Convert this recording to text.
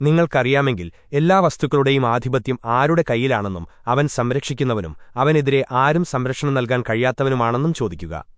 നിങ്ങൾക്കറിയാമെങ്കിൽ എല്ലാ വസ്തുക്കളുടെയും ആധിപത്യം ആരുടെ കൈയിലാണെന്നും അവൻ സംരക്ഷിക്കുന്നവനും അവനെതിരെ ആരും സംരക്ഷണം നൽകാൻ കഴിയാത്തവനുമാണെന്നും ചോദിക്കുക.